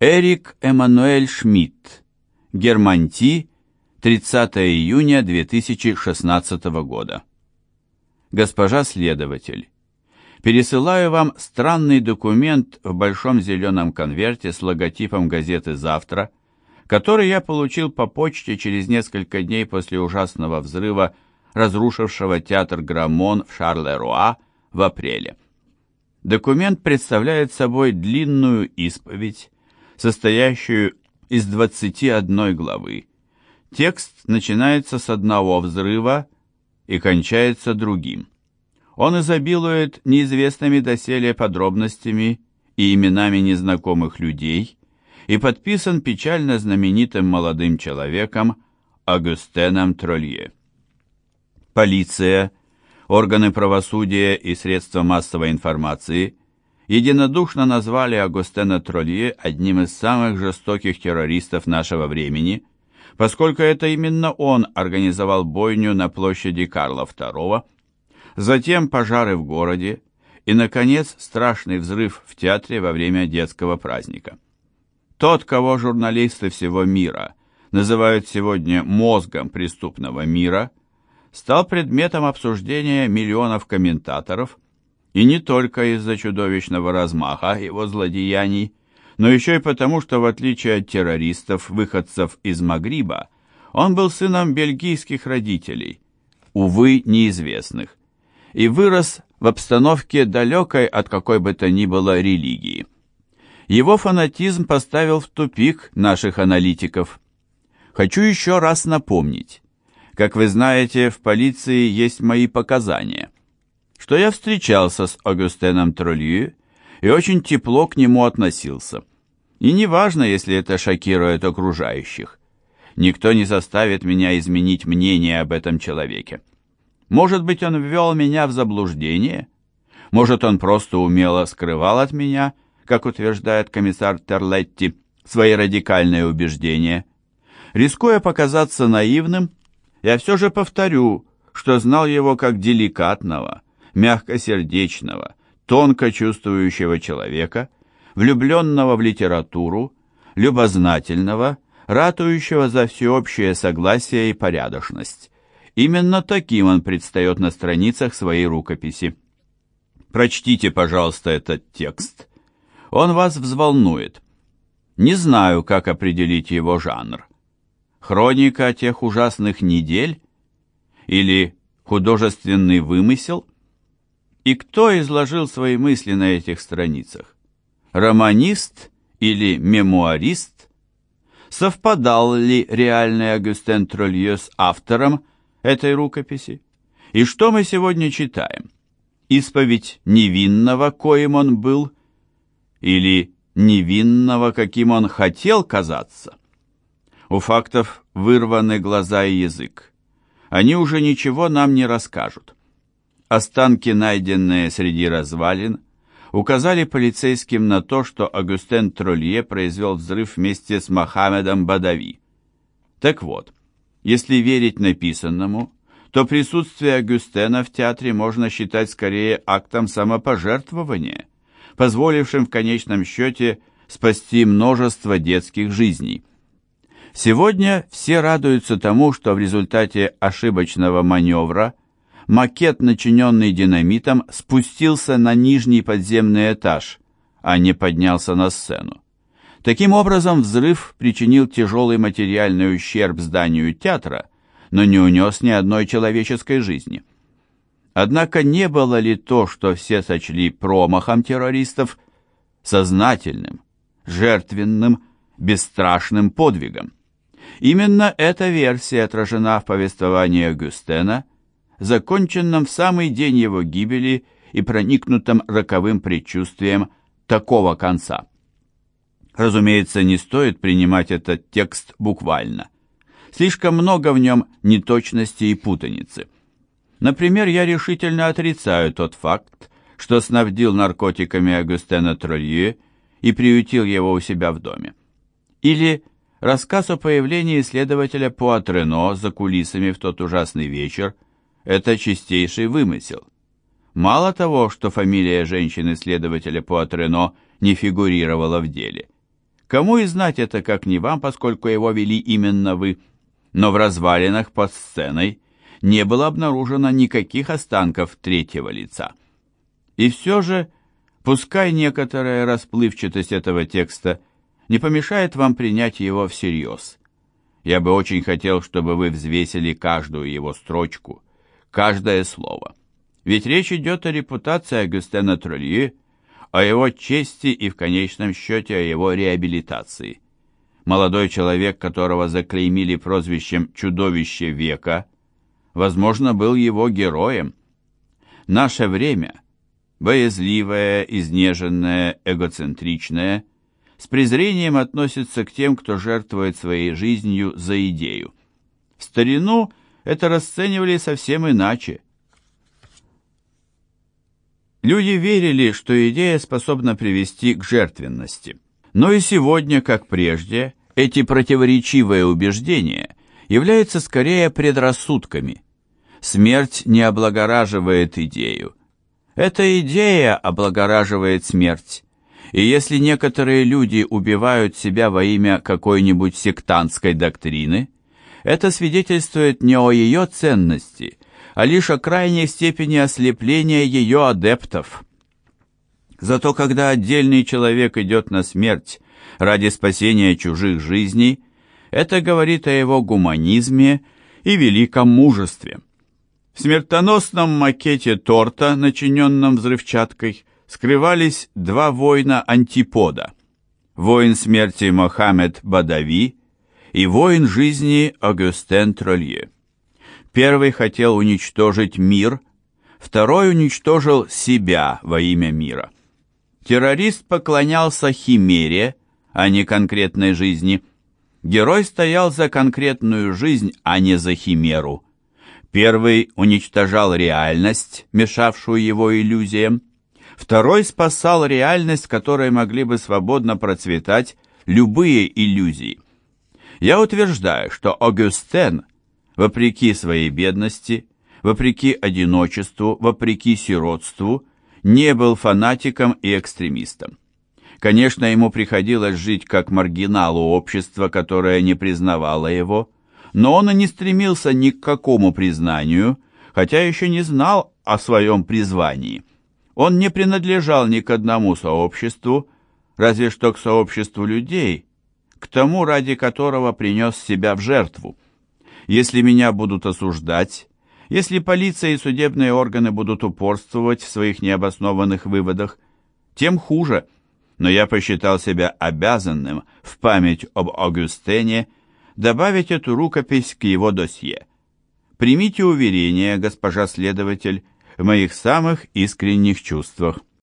Эрик Эммануэль Шмидт. Германти. 30 июня 2016 года. Госпожа следователь, пересылаю вам странный документ в большом зеленом конверте с логотипом газеты «Завтра», который я получил по почте через несколько дней после ужасного взрыва, разрушившего театр Граммон в Шарлеруа в апреле. Документ представляет собой длинную исповедь, состоящую из 21 главы. Текст начинается с одного взрыва и кончается другим. Он изобилует неизвестными доселе подробностями и именами незнакомых людей и подписан печально знаменитым молодым человеком Агустеном Тролье. Полиция, органы правосудия и средства массовой информации единодушно назвали Агустена Тролье одним из самых жестоких террористов нашего времени, поскольку это именно он организовал бойню на площади Карла II, затем пожары в городе и, наконец, страшный взрыв в театре во время детского праздника. Тот, кого журналисты всего мира называют сегодня мозгом преступного мира, стал предметом обсуждения миллионов комментаторов – и не только из-за чудовищного размаха его злодеяний, но еще и потому, что в отличие от террористов, выходцев из Магриба, он был сыном бельгийских родителей, увы, неизвестных, и вырос в обстановке далекой от какой бы то ни было религии. Его фанатизм поставил в тупик наших аналитиков. Хочу еще раз напомнить. Как вы знаете, в полиции есть мои показания – что я встречался с Агустеном Тролью и очень тепло к нему относился. И неважно, если это шокирует окружающих. Никто не заставит меня изменить мнение об этом человеке. Может быть, он ввел меня в заблуждение? Может, он просто умело скрывал от меня, как утверждает комиссар Терлетти, свои радикальные убеждения? Рискуя показаться наивным, я все же повторю, что знал его как деликатного, мягкосердечного, тонко чувствующего человека, влюбленного в литературу, любознательного, ратующего за всеобщее согласие и порядочность. Именно таким он предстает на страницах своей рукописи. Прочтите, пожалуйста, этот текст. Он вас взволнует. Не знаю, как определить его жанр. Хроника тех ужасных недель? Или художественный вымысел – и кто изложил свои мысли на этих страницах? Романист или мемуарист? Совпадал ли реальный Агустен Тролье с автором этой рукописи? И что мы сегодня читаем? Исповедь невинного, коим он был, или невинного, каким он хотел казаться? У фактов вырваны глаза и язык. Они уже ничего нам не расскажут. Останки, найденные среди развалин, указали полицейским на то, что Агустен Тролье произвел взрыв вместе с Мохаммедом Бадави. Так вот, если верить написанному, то присутствие Агустена в театре можно считать скорее актом самопожертвования, позволившим в конечном счете спасти множество детских жизней. Сегодня все радуются тому, что в результате ошибочного маневра – макет, начиненный динамитом, спустился на нижний подземный этаж, а не поднялся на сцену. Таким образом, взрыв причинил тяжелый материальный ущерб зданию театра, но не унес ни одной человеческой жизни. Однако не было ли то, что все сочли промахом террористов, сознательным, жертвенным, бесстрашным подвигом? Именно эта версия отражена в повествовании Гюстена – законченном в самый день его гибели и проникнутом роковым предчувствием такого конца. Разумеется, не стоит принимать этот текст буквально. Слишком много в нем неточности и путаницы. Например, я решительно отрицаю тот факт, что снабдил наркотиками Агустена Тролье и приютил его у себя в доме. Или рассказ о появлении следователя Пуатрено за кулисами в тот ужасный вечер – это чистейший вымысел. Мало того, что фамилия женщины-следователя Пуатрено не фигурировала в деле. Кому и знать это, как не вам, поскольку его вели именно вы. Но в развалинах под сценой не было обнаружено никаких останков третьего лица. И все же, пускай некоторая расплывчатость этого текста не помешает вам принять его всерьез. Я бы очень хотел, чтобы вы взвесили каждую его строчку, каждое слово. Ведь речь идет о репутации Агюстена Тролье, о его чести и в конечном счете о его реабилитации. Молодой человек, которого заклеймили прозвищем «чудовище века», возможно, был его героем. Наше время, боязливое, изнеженное, эгоцентричное, с презрением относится к тем, кто жертвует своей жизнью за идею. В старину это расценивали совсем иначе. Люди верили, что идея способна привести к жертвенности. Но и сегодня, как прежде, эти противоречивые убеждения являются скорее предрассудками. Смерть не облагораживает идею. Эта идея облагораживает смерть. И если некоторые люди убивают себя во имя какой-нибудь сектантской доктрины, это свидетельствует не о ее ценности, а лишь о крайней степени ослепления ее адептов. Зато когда отдельный человек идет на смерть ради спасения чужих жизней, это говорит о его гуманизме и великом мужестве. В смертоносном макете торта, начиненном взрывчаткой, скрывались два воина-антипода. Воин смерти Мохаммед Бадави и воин жизни Агюстен Тролье. Первый хотел уничтожить мир, второй уничтожил себя во имя мира. Террорист поклонялся химере, а не конкретной жизни. Герой стоял за конкретную жизнь, а не за химеру. Первый уничтожал реальность, мешавшую его иллюзиям. Второй спасал реальность, в которой могли бы свободно процветать любые иллюзии. Я утверждаю, что Огюстен, вопреки своей бедности, вопреки одиночеству, вопреки сиротству, не был фанатиком и экстремистом. Конечно, ему приходилось жить как маргиналу общества, которое не признавало его, но он и не стремился ни к какому признанию, хотя еще не знал о своем призвании. Он не принадлежал ни к одному сообществу, разве что к сообществу людей, к тому, ради которого принес себя в жертву. Если меня будут осуждать, если полиция и судебные органы будут упорствовать в своих необоснованных выводах, тем хуже. Но я посчитал себя обязанным в память об Агюстене добавить эту рукопись к его досье. Примите уверение, госпожа следователь, в моих самых искренних чувствах.